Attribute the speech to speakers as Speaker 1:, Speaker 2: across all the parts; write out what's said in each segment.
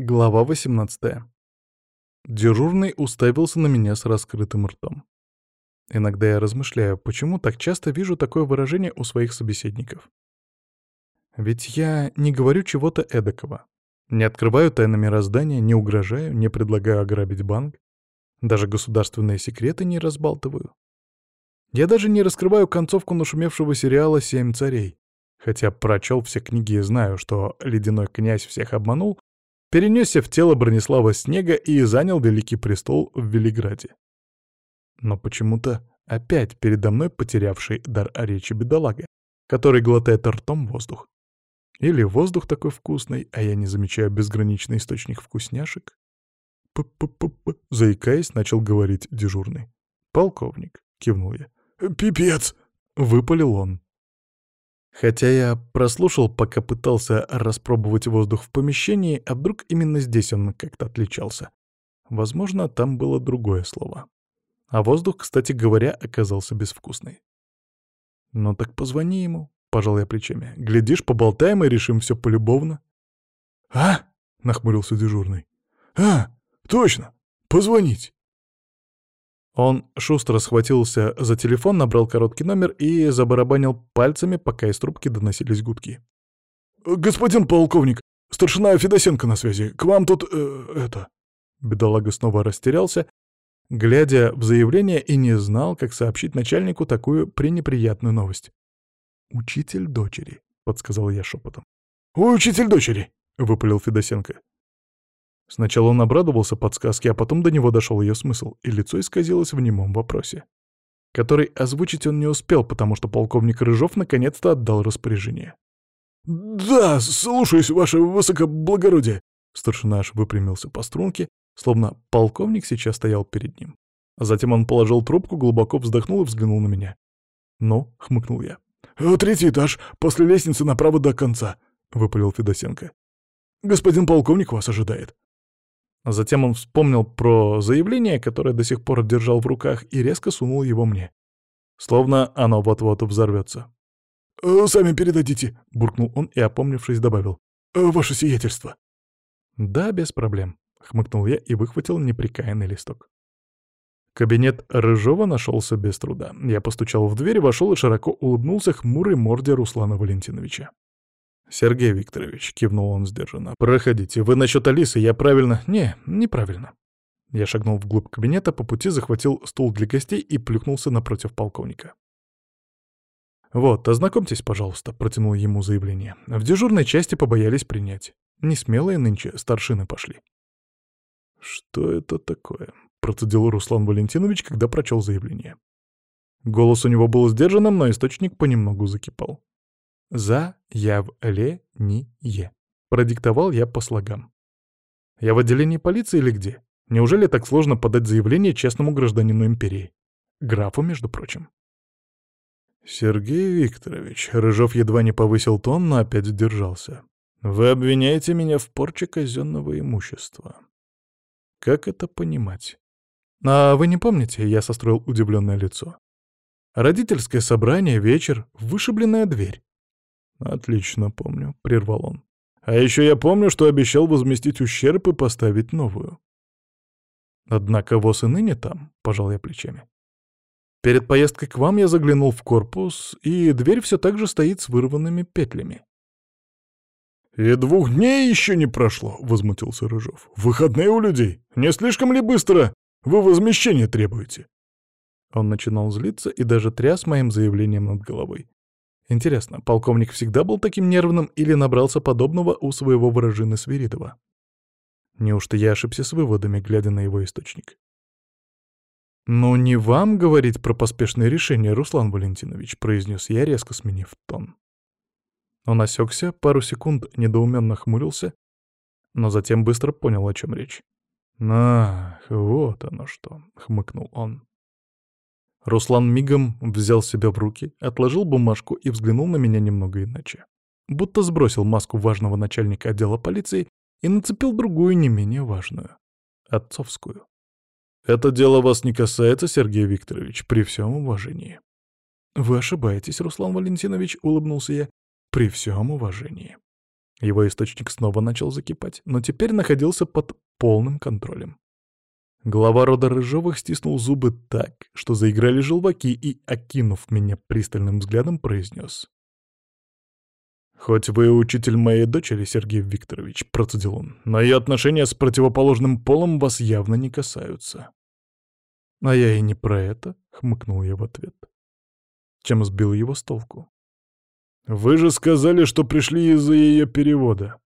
Speaker 1: Глава 18. Дежурный уставился на меня с раскрытым ртом. Иногда я размышляю, почему так часто вижу такое выражение у своих собеседников. Ведь я не говорю чего-то эдакого. Не открываю тайны мироздания, не угрожаю, не предлагаю ограбить банк. Даже государственные секреты не разбалтываю. Я даже не раскрываю концовку нашумевшего сериала «Семь царей». Хотя прочел все книги и знаю, что ледяной князь всех обманул, перенесся в тело Бронислава Снега и занял Великий престол в Велиграде. Но почему-то опять передо мной потерявший дар речи бедолага, который глотает ртом воздух. Или воздух такой вкусный, а я не замечаю безграничный источник вкусняшек? «П-п-п-п», заикаясь, начал говорить дежурный. «Полковник», — кивнул я.
Speaker 2: «Пипец!»
Speaker 1: — выпалил он. Хотя я прослушал, пока пытался распробовать воздух в помещении, а вдруг именно здесь он как-то отличался. Возможно, там было другое слово. А воздух, кстати говоря, оказался безвкусный. «Ну так позвони ему», — пожал я плечами. «Глядишь, поболтаем и решим все полюбовно».
Speaker 2: «А?» — нахмурился дежурный. «А, точно! Позвонить!»
Speaker 1: Он шустро схватился за телефон, набрал короткий номер и забарабанил пальцами, пока из трубки доносились гудки.
Speaker 2: «Господин полковник, старшина Федосенко на связи. К вам тут... Э, это...»
Speaker 1: Бедолага снова растерялся, глядя в заявление и не знал, как сообщить начальнику такую пренеприятную новость. «Учитель дочери», — подсказал я шепотом.
Speaker 2: «Учитель дочери», — выпалил Федосенко.
Speaker 1: Сначала он обрадовался подсказке, а потом до него дошел ее смысл, и лицо исказилось в немом вопросе, который озвучить он не успел, потому что полковник Рыжов наконец-то отдал распоряжение.
Speaker 2: «Да, слушаюсь, ваше высокоблагородие!»
Speaker 1: Старшина аж выпрямился по струнке, словно полковник сейчас стоял перед ним. Затем он положил трубку, глубоко вздохнул и взглянул на меня. «Ну?» — хмыкнул я.
Speaker 2: «Третий этаж, после лестницы направо до конца», — выпалил Федосенко. «Господин полковник вас ожидает».
Speaker 1: Затем он вспомнил про заявление, которое до сих пор держал в руках, и резко сунул его мне. Словно оно вот-вот взорвется.
Speaker 2: «Э, «Сами передадите», — буркнул он и, опомнившись, добавил. «Э, «Ваше сиятельство».
Speaker 1: «Да, без проблем», — хмыкнул я и выхватил неприкаянный листок. Кабинет Рыжова нашелся без труда. Я постучал в дверь, вошел и широко улыбнулся хмурой морде Руслана Валентиновича. «Сергей Викторович», — кивнул он сдержанно, — «проходите. Вы насчет Алисы, я правильно...» «Не, неправильно». Я шагнул вглубь кабинета, по пути захватил стул для гостей и плюхнулся напротив полковника. «Вот, ознакомьтесь, пожалуйста», — протянул ему заявление. В дежурной части побоялись принять. Несмелые нынче старшины пошли. «Что это такое?» — процедил Руслан Валентинович, когда прочел заявление. Голос у него был сдержанным, но источник понемногу закипал. «За-яв-ле-ни-е», — продиктовал я по слогам. «Я в отделении полиции или где? Неужели так сложно подать заявление честному гражданину империи? Графу, между прочим». «Сергей Викторович», — Рыжов едва не повысил тон, но опять сдержался. «Вы обвиняете меня в порче казенного имущества. Как это понимать?» «А вы не помните?» — я состроил удивленное лицо. «Родительское собрание, вечер, вышибленная дверь. «Отлично помню», — прервал он. «А еще я помню, что обещал возместить ущерб и поставить новую». «Однако ВОЗ и ныне там», — пожал я плечами. «Перед поездкой к вам я заглянул в корпус, и дверь все так же стоит с вырванными петлями».
Speaker 2: «И двух дней еще не прошло», — возмутился Рыжов. «Выходные у людей. Не слишком ли быстро вы возмещение требуете?»
Speaker 1: Он начинал злиться и даже тряс моим заявлением над головой. Интересно, полковник всегда был таким нервным или набрался подобного у своего выражины Свиридова? Неужто я ошибся с выводами, глядя на его источник? «Ну, не вам говорить про поспешное решение, Руслан Валентинович», — произнес я, резко сменив тон. Он осекся, пару секунд недоуменно хмурился, но затем быстро понял, о чем речь. «Ах, вот оно что», — хмыкнул он. Руслан мигом взял себя в руки, отложил бумажку и взглянул на меня немного иначе. Будто сбросил маску важного начальника отдела полиции и нацепил другую, не менее важную. Отцовскую. «Это дело вас не касается, Сергей Викторович, при всем уважении». «Вы ошибаетесь, Руслан Валентинович», — улыбнулся я, — «при всем уважении». Его источник снова начал закипать, но теперь находился под полным контролем. Глава рода Рыжовых стиснул зубы так, что заиграли желваки и, окинув меня пристальным взглядом, произнес. «Хоть вы учитель моей дочери, Сергей Викторович», — процедил он, «но ее отношения с противоположным полом вас явно не касаются». «А я и не про это», — хмыкнул я в ответ. Чем сбил его с толку.
Speaker 2: «Вы же сказали, что пришли из-за ее перевода».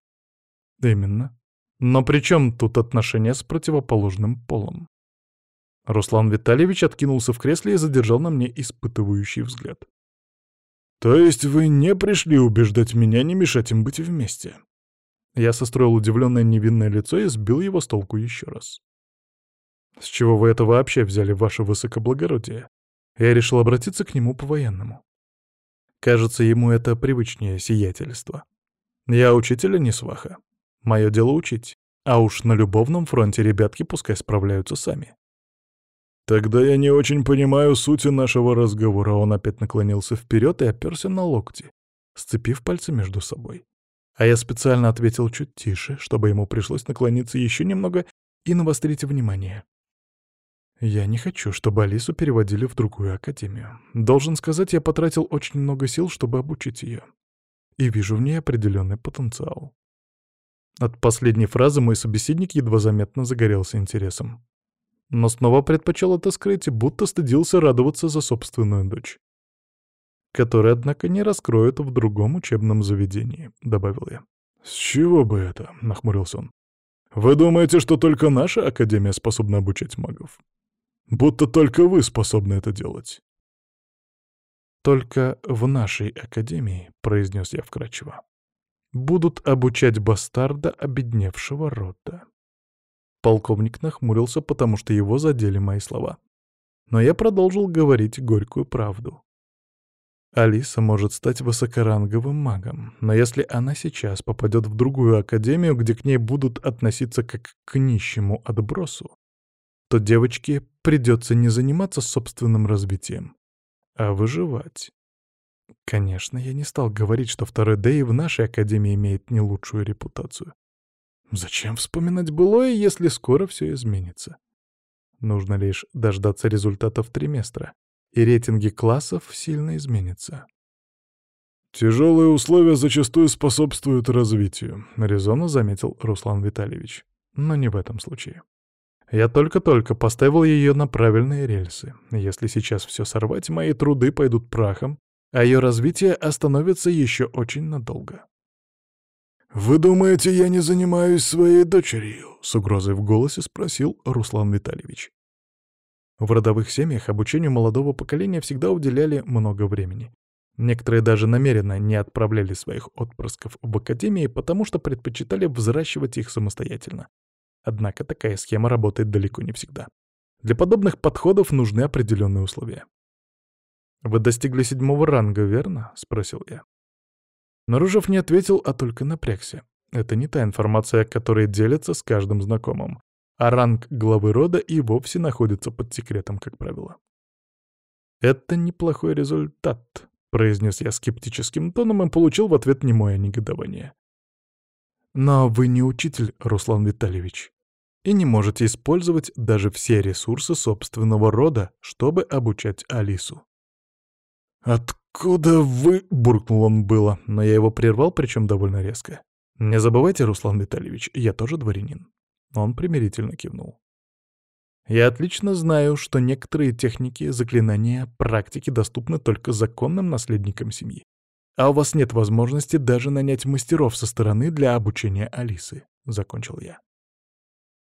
Speaker 1: «Именно. Но при чем тут отношения с противоположным полом?» Руслан Витальевич откинулся в кресле и задержал на мне испытывающий взгляд.
Speaker 2: «То есть вы не пришли убеждать меня не мешать им быть вместе?»
Speaker 1: Я состроил удивленное невинное лицо и сбил его с толку еще раз. «С чего вы это вообще взяли, ваше высокоблагородие?» Я решил обратиться к нему по-военному. Кажется, ему это привычнее сиятельство. Я учитель, а не сваха. Мое дело учить. А уж на любовном фронте ребятки пускай справляются сами.
Speaker 2: «Тогда я не очень понимаю сути нашего разговора». Он опять наклонился вперед и оперся на локти, сцепив пальцы между собой.
Speaker 1: А я специально ответил чуть тише, чтобы ему пришлось наклониться еще немного и навострить внимание. Я не хочу, чтобы Алису переводили в другую академию. Должен сказать, я потратил очень много сил, чтобы обучить ее. И вижу в ней определенный потенциал. От последней фразы мой собеседник едва заметно загорелся интересом. Но снова предпочел это скрыть, будто стыдился радоваться за собственную дочь. Которая, однако, не раскроет в другом учебном заведении, — добавил я.
Speaker 2: «С чего бы это?» — нахмурился он. «Вы думаете, что только наша академия способна обучать магов? Будто только вы способны это делать.
Speaker 1: «Только в нашей академии», — произнес я вкратчиво, — «будут обучать бастарда обедневшего рода». Полковник нахмурился, потому что его задели мои слова. Но я продолжил говорить горькую правду. Алиса может стать высокоранговым магом, но если она сейчас попадет в другую академию, где к ней будут относиться как к нищему отбросу, то девочке придется не заниматься собственным развитием, а выживать. Конечно, я не стал говорить, что второй Д и в нашей академии имеет не лучшую репутацию. Зачем вспоминать былое, если скоро все изменится? Нужно лишь дождаться результатов триместра, и рейтинги классов сильно изменятся.
Speaker 2: «Тяжелые условия зачастую способствуют развитию», — резонно заметил Руслан Витальевич.
Speaker 1: Но не в этом случае. Я только-только поставил ее на правильные рельсы. Если сейчас все сорвать, мои труды пойдут прахом, а ее развитие остановится еще очень надолго.
Speaker 2: «Вы думаете, я не занимаюсь своей дочерью?» — с угрозой в голосе спросил Руслан Витальевич.
Speaker 1: В родовых семьях обучению молодого поколения всегда уделяли много времени. Некоторые даже намеренно не отправляли своих отпрысков в академии, потому что предпочитали взращивать их самостоятельно. Однако такая схема работает далеко не всегда. Для подобных подходов нужны определенные условия. «Вы достигли седьмого ранга, верно?» — спросил я. Наружев не ответил, а только напрягся. Это не та информация, которая делится с каждым знакомым. А ранг главы рода и вовсе находится под секретом, как правило. «Это неплохой результат», — произнес я скептическим тоном и получил в ответ немое негодование. Но вы не учитель, Руслан Витальевич, и не можете использовать даже все ресурсы собственного рода, чтобы обучать Алису.
Speaker 2: «Откуда вы...» — буркнул он было, но я его прервал, причем довольно резко.
Speaker 1: «Не забывайте, Руслан Витальевич, я тоже дворянин». Он примирительно кивнул. «Я отлично знаю, что некоторые техники, заклинания, практики доступны только законным наследникам семьи. А у вас нет возможности даже нанять мастеров со стороны для обучения Алисы», — закончил я.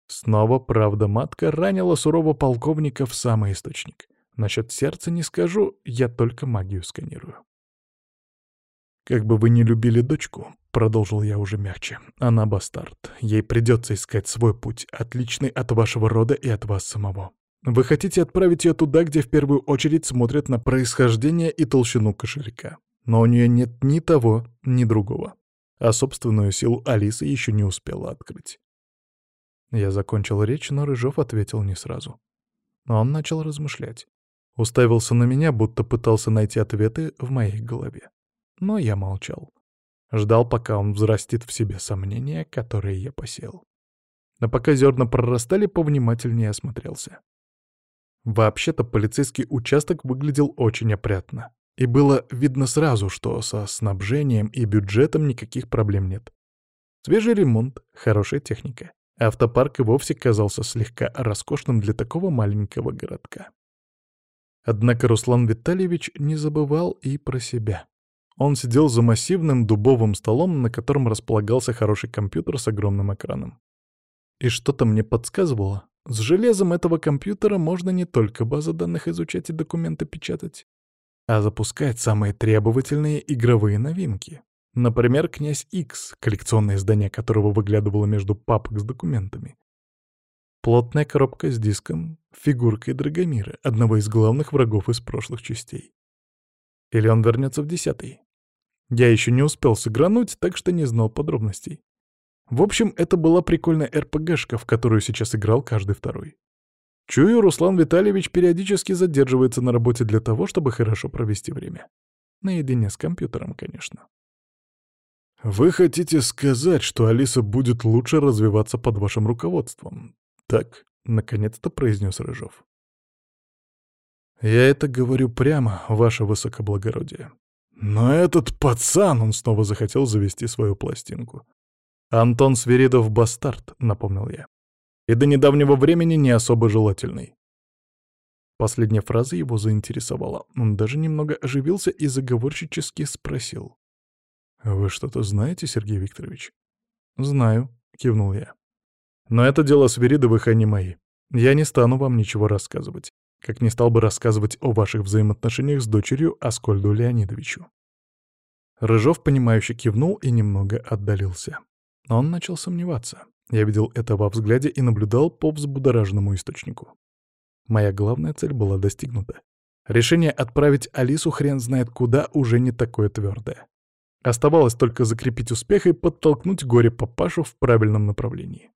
Speaker 1: Снова правда-матка ранила сурово полковника в самый источник. Насчет сердца не скажу, я только магию сканирую. «Как бы вы ни любили дочку», — продолжил я уже мягче, — «она бастард. Ей придется искать свой путь, отличный от вашего рода и от вас самого. Вы хотите отправить ее туда, где в первую очередь смотрят на происхождение и толщину кошелька но у нее нет ни того, ни другого. А собственную силу Алиса еще не успела открыть. Я закончил речь, но Рыжов ответил не сразу. Он начал размышлять. Уставился на меня, будто пытался найти ответы в моей голове. Но я молчал.
Speaker 3: Ждал, пока он взрастит в себе сомнения, которые я посел. А пока зерна прорастали, повнимательнее осмотрелся. Вообще-то полицейский участок выглядел очень опрятно. И было видно сразу, что со снабжением и бюджетом никаких проблем нет. Свежий ремонт, хорошая техника. Автопарк и вовсе казался слегка роскошным для такого маленького городка. Однако Руслан Витальевич не забывал и про себя. Он сидел за массивным дубовым столом, на котором располагался хороший компьютер с огромным экраном. И что-то мне подсказывало, с железом этого компьютера можно не только базы данных изучать и документы печатать, а запускать самые требовательные игровые новинки. Например, «Князь X, коллекционное издание которого выглядывало между папок с документами. Плотная коробка с диском, фигуркой Драгомира, одного из главных врагов из прошлых частей. Или он вернется в десятый. Я еще не успел сыгрануть, так что не знал подробностей. В общем, это была прикольная РПГшка, в которую сейчас играл каждый второй. Чую, Руслан Витальевич периодически задерживается на работе для того, чтобы хорошо провести время. Наедине с компьютером, конечно.
Speaker 1: «Вы хотите сказать, что Алиса будет лучше развиваться под вашим руководством?» «Так», — наконец-то произнес Рыжов. «Я это говорю прямо, ваше высокоблагородие. Но этот пацан, он снова захотел завести свою пластинку. Антон Свиридов — бастард», — напомнил я. «И до недавнего времени не особо желательный». Последняя фраза его заинтересовала. Он даже немного оживился и заговорщически спросил. «Вы что-то знаете, Сергей Викторович?» «Знаю», — кивнул я. «Но это дело Свиридовых, а не мои. Я не стану вам ничего рассказывать, как не стал бы рассказывать о ваших взаимоотношениях с дочерью Аскольду Леонидовичу». Рыжов, понимающе кивнул и немного отдалился. Он начал сомневаться. Я видел это во взгляде и наблюдал по взбудораженному источнику. Моя главная цель была достигнута. Решение отправить Алису хрен знает куда уже не такое твердое. Оставалось только закрепить успех и подтолкнуть горе-папашу в правильном направлении.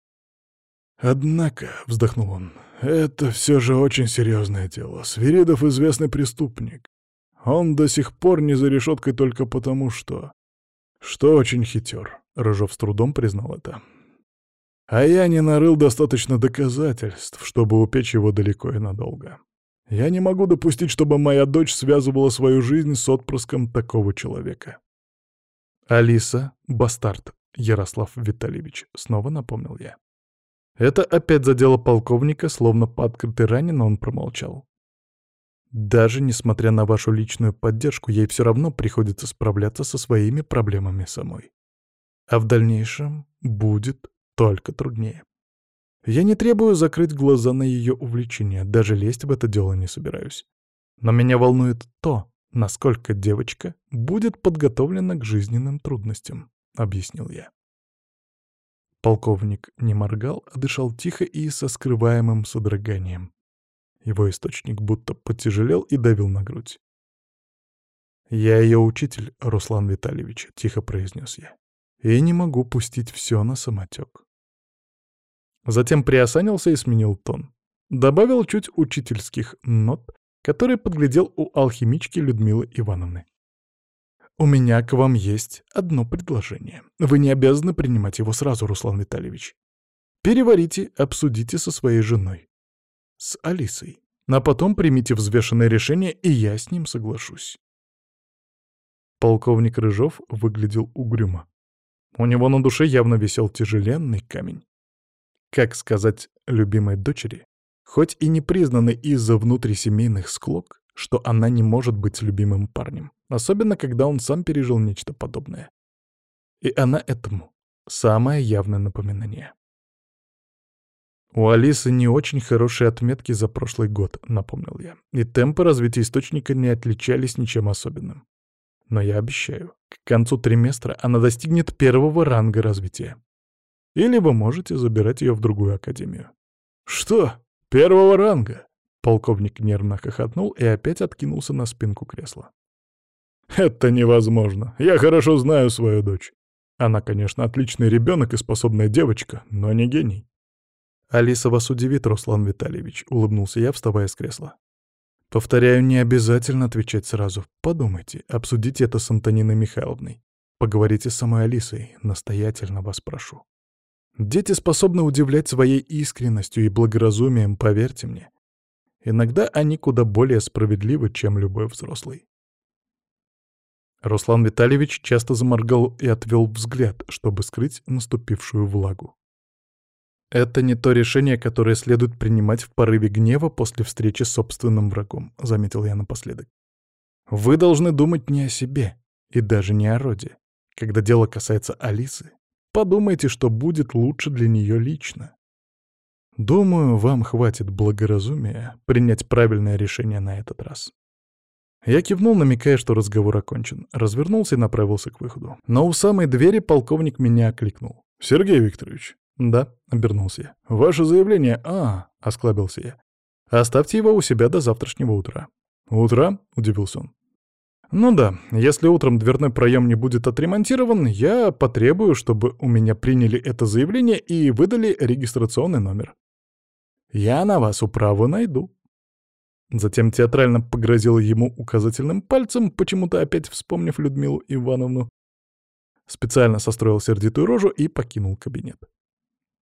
Speaker 1: «Однако», — вздохнул он, — «это все же очень серьезное дело. Свиридов — известный преступник. Он до сих пор не за решеткой только потому, что... Что очень хитер», — Рыжов с трудом признал это. «А я не нарыл достаточно доказательств, чтобы упечь его далеко и надолго. Я не могу допустить, чтобы моя дочь связывала свою жизнь с отпрыском такого человека». «Алиса — бастард, Ярослав Витальевич», — снова напомнил я. Это опять задело полковника, словно по открытой ране, но он промолчал. Даже несмотря на вашу личную поддержку, ей все равно приходится справляться со своими проблемами самой. А в дальнейшем будет только труднее. Я не требую закрыть глаза на ее увлечение, даже лезть в это дело не собираюсь. Но меня волнует то, насколько девочка будет подготовлена к жизненным трудностям», — объяснил я. Полковник не моргал, а дышал тихо и со скрываемым содроганием. Его источник будто потяжелел и давил на грудь. «Я ее учитель, Руслан Витальевич», — тихо произнес я. «И не могу пустить все на самотек». Затем приосанился и сменил тон. Добавил чуть учительских нот, который подглядел у алхимички Людмилы Ивановны. «У меня к вам есть одно предложение. Вы не обязаны принимать его сразу, Руслан Витальевич. Переварите, обсудите со своей женой. С Алисой. А потом примите взвешенное решение, и я с ним соглашусь». Полковник Рыжов выглядел угрюмо. У него на душе явно висел тяжеленный камень. Как сказать любимой дочери, хоть и не признаны из-за внутрисемейных склок, что она не может быть любимым парнем, особенно когда он сам пережил нечто подобное. И она этому самое явное напоминание. У Алисы не очень хорошие отметки за прошлый год, напомнил я, и темпы развития источника не отличались ничем особенным. Но я обещаю, к концу триместра она достигнет первого ранга развития. Или вы можете забирать ее в другую академию. «Что?» «Первого ранга!» Полковник нервно хохотнул и опять откинулся на спинку кресла. «Это невозможно. Я хорошо знаю свою дочь. Она, конечно, отличный ребенок и способная девочка, но не гений». «Алиса вас удивит, Руслан Витальевич», — улыбнулся я, вставая с кресла. «Повторяю, не обязательно отвечать сразу. Подумайте, обсудите это с Антониной Михайловной. Поговорите с самой Алисой, настоятельно вас прошу. Дети способны удивлять своей искренностью и благоразумием, поверьте мне. Иногда они куда более справедливы, чем любой взрослый. Руслан Витальевич часто заморгал и отвел взгляд, чтобы скрыть наступившую влагу. «Это не то решение, которое следует принимать в порыве гнева после встречи с собственным врагом», — заметил я напоследок. «Вы должны думать не о себе и даже не о роде. Когда дело касается Алисы, подумайте, что будет лучше для нее лично. Думаю, вам хватит благоразумия принять правильное решение на этот раз. Я кивнул, намекая, что разговор окончен. Развернулся и направился к выходу. Но у самой двери полковник меня окликнул. «Сергей Викторович». «Да», — обернулся я. «Ваше заявление...» «А...» — осклабился я. «Оставьте его у себя до завтрашнего утра». «Утра?» — удивился он. «Ну да, если утром дверной проем не будет отремонтирован, я потребую, чтобы у меня приняли это заявление и выдали регистрационный номер. Я на вас управу найду». Затем театрально погрозил ему указательным пальцем, почему-то опять вспомнив Людмилу Ивановну. Специально состроил сердитую рожу и покинул кабинет.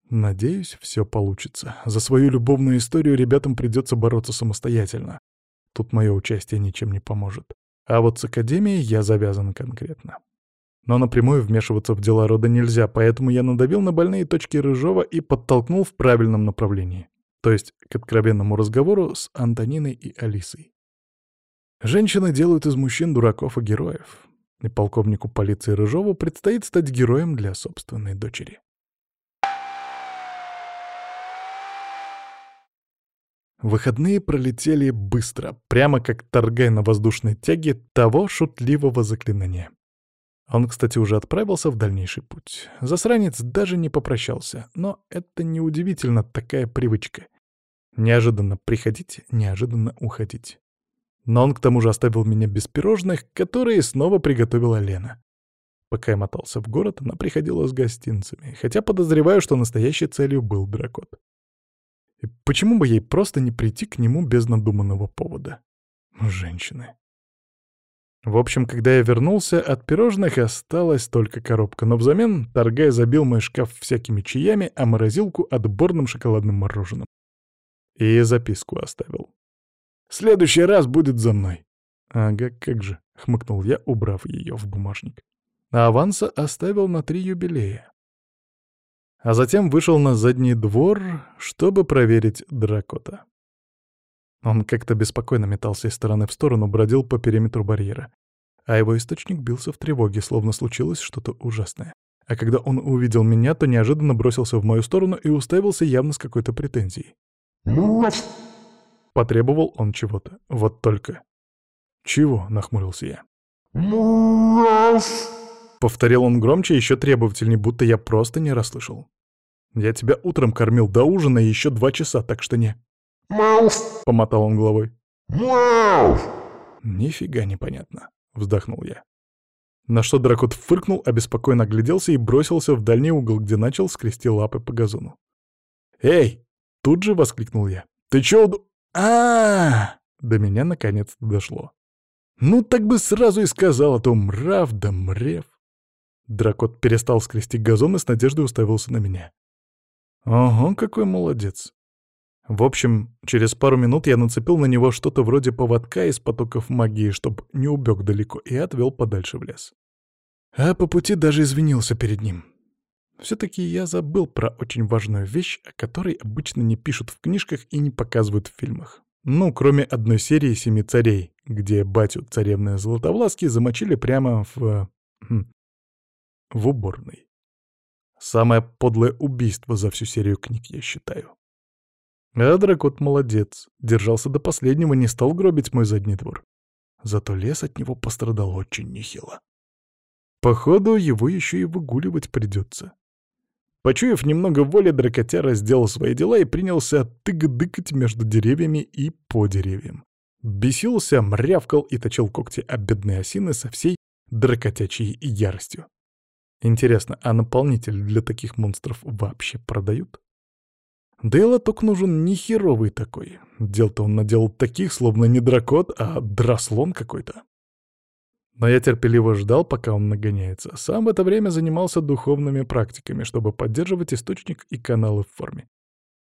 Speaker 1: Надеюсь, все получится. За свою любовную историю ребятам придется бороться самостоятельно. Тут мое участие ничем не поможет. А вот с Академией я завязан конкретно. Но напрямую вмешиваться в дела рода нельзя, поэтому я надавил на больные точки Рыжова и подтолкнул в правильном направлении. То есть к откровенному разговору с Антониной и Алисой. Женщины делают из мужчин дураков и героев. И полковнику полиции Рыжову предстоит стать героем для собственной дочери. Выходные пролетели быстро, прямо как торгай на воздушной тяге того шутливого заклинания. Он, кстати, уже отправился в дальнейший путь. Засранец даже не попрощался, но это неудивительно, такая привычка. Неожиданно приходить, неожиданно уходить. Но он к тому же оставил меня без пирожных, которые снова приготовила Лена. Пока я мотался в город, она приходила с гостинцами, хотя подозреваю, что настоящей целью был дракот. И почему бы ей просто не прийти к нему без надуманного повода? Женщины. В общем, когда я вернулся, от пирожных осталась только коробка, но взамен торгай забил мой шкаф всякими чаями, а морозилку — отборным шоколадным мороженым. И записку оставил. «Следующий раз будет за мной». «Ага, как же», — хмыкнул я, убрав ее в бумажник. А аванса оставил на три юбилея. А затем вышел на задний двор, чтобы проверить дракота. Он как-то беспокойно метался из стороны в сторону, бродил по периметру барьера. А его источник бился в тревоге, словно случилось что-то ужасное. А когда он увидел меня, то неожиданно бросился в мою сторону и уставился явно с какой-то претензией. Потребовал он чего-то. Вот только. «Чего?» — нахмурился я. Повторил он громче, еще требовательней, будто я просто не расслышал. «Я тебя утром кормил до ужина и еще два часа, так что не...» Помотал он головой. «Нифига непонятно», — вздохнул я. На что дракот фыркнул, обеспокоенно огляделся и бросился в дальний угол, где начал скрести лапы по газону. «Эй, Тут же воскликнул я. «Ты чё уд... а, До меня наконец-то дошло. «Ну так бы сразу и сказал, а то мрав да мрев». Дракот перестал скрести газон и с надеждой уставился на меня. «Ого, какой молодец!» В общем, через пару минут я нацепил на него что-то вроде поводка из потоков магии, чтобы не убег далеко, и отвел подальше в лес. А по пути даже извинился перед ним. Все-таки я забыл про очень важную вещь, о которой обычно не пишут в книжках и не показывают в фильмах. Ну, кроме одной серии «Семи царей», где батю царевны Златовласки замочили прямо в... Хм, в уборной. Самое подлое убийство за всю серию книг, я считаю. А дракот молодец, держался до последнего, не стал гробить мой задний двор. Зато лес от него пострадал очень нехило. Походу, его еще и выгуливать придется. Почуяв немного воли, дракотяра сделал свои дела и принялся тык-дыкать между деревьями и по деревьям. Бесился, мрявкал и точил когти об бедные осины со всей дракотячей яростью. Интересно, а наполнитель для таких монстров вообще продают? Да и лоток нужен не херовый такой. Дел-то он наделал таких, словно не дракот, а драслон какой-то. Но я терпеливо ждал, пока он нагоняется. Сам в это время занимался духовными практиками, чтобы поддерживать источник и каналы в форме.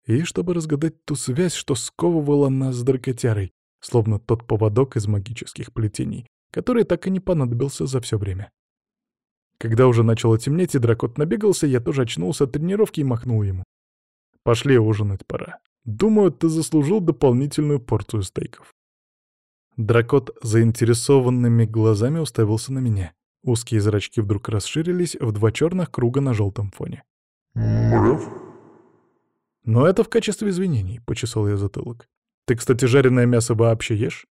Speaker 1: И чтобы разгадать ту связь, что сковывала нас с дракотярой, словно тот поводок из магических плетений, который так и не понадобился за все время. Когда уже начало темнеть и дракот набегался, я тоже очнулся от тренировки и махнул ему. «Пошли, ужинать пора. Думаю, ты заслужил дополнительную порцию стейков». Дракот заинтересованными глазами уставился на меня. Узкие зрачки вдруг расширились в два черных круга на желтом фоне.
Speaker 2: «Мрав?»
Speaker 1: «Но это в качестве извинений», — почесал я затылок. «Ты, кстати, жареное мясо вообще ешь?»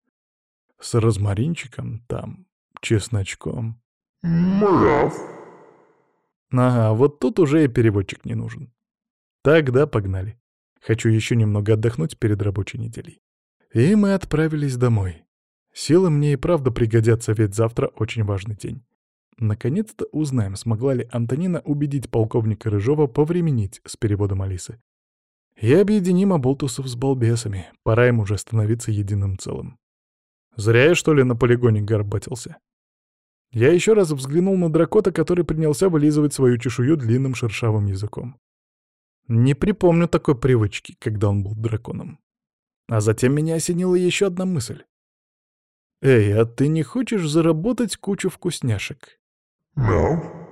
Speaker 1: «С розмаринчиком там, чесночком».
Speaker 2: «Мрав?»
Speaker 1: Ага, вот тут уже и переводчик не нужен. Тогда погнали. Хочу еще немного отдохнуть перед рабочей неделей. И мы отправились домой. Силы мне и правда пригодятся, ведь завтра очень важный день. Наконец-то узнаем, смогла ли Антонина убедить полковника Рыжова повременить с переводом Алисы. И объединим оболтусов с балбесами. Пора им уже становиться единым целым. Зря я, что ли, на полигоне горбатился. Я еще раз взглянул на дракота, который принялся вылизывать свою чешую длинным шершавым языком. Не припомню такой привычки, когда он был драконом. А затем меня осенила еще одна мысль. «Эй, а ты не хочешь заработать кучу вкусняшек?»
Speaker 2: «Мяу?»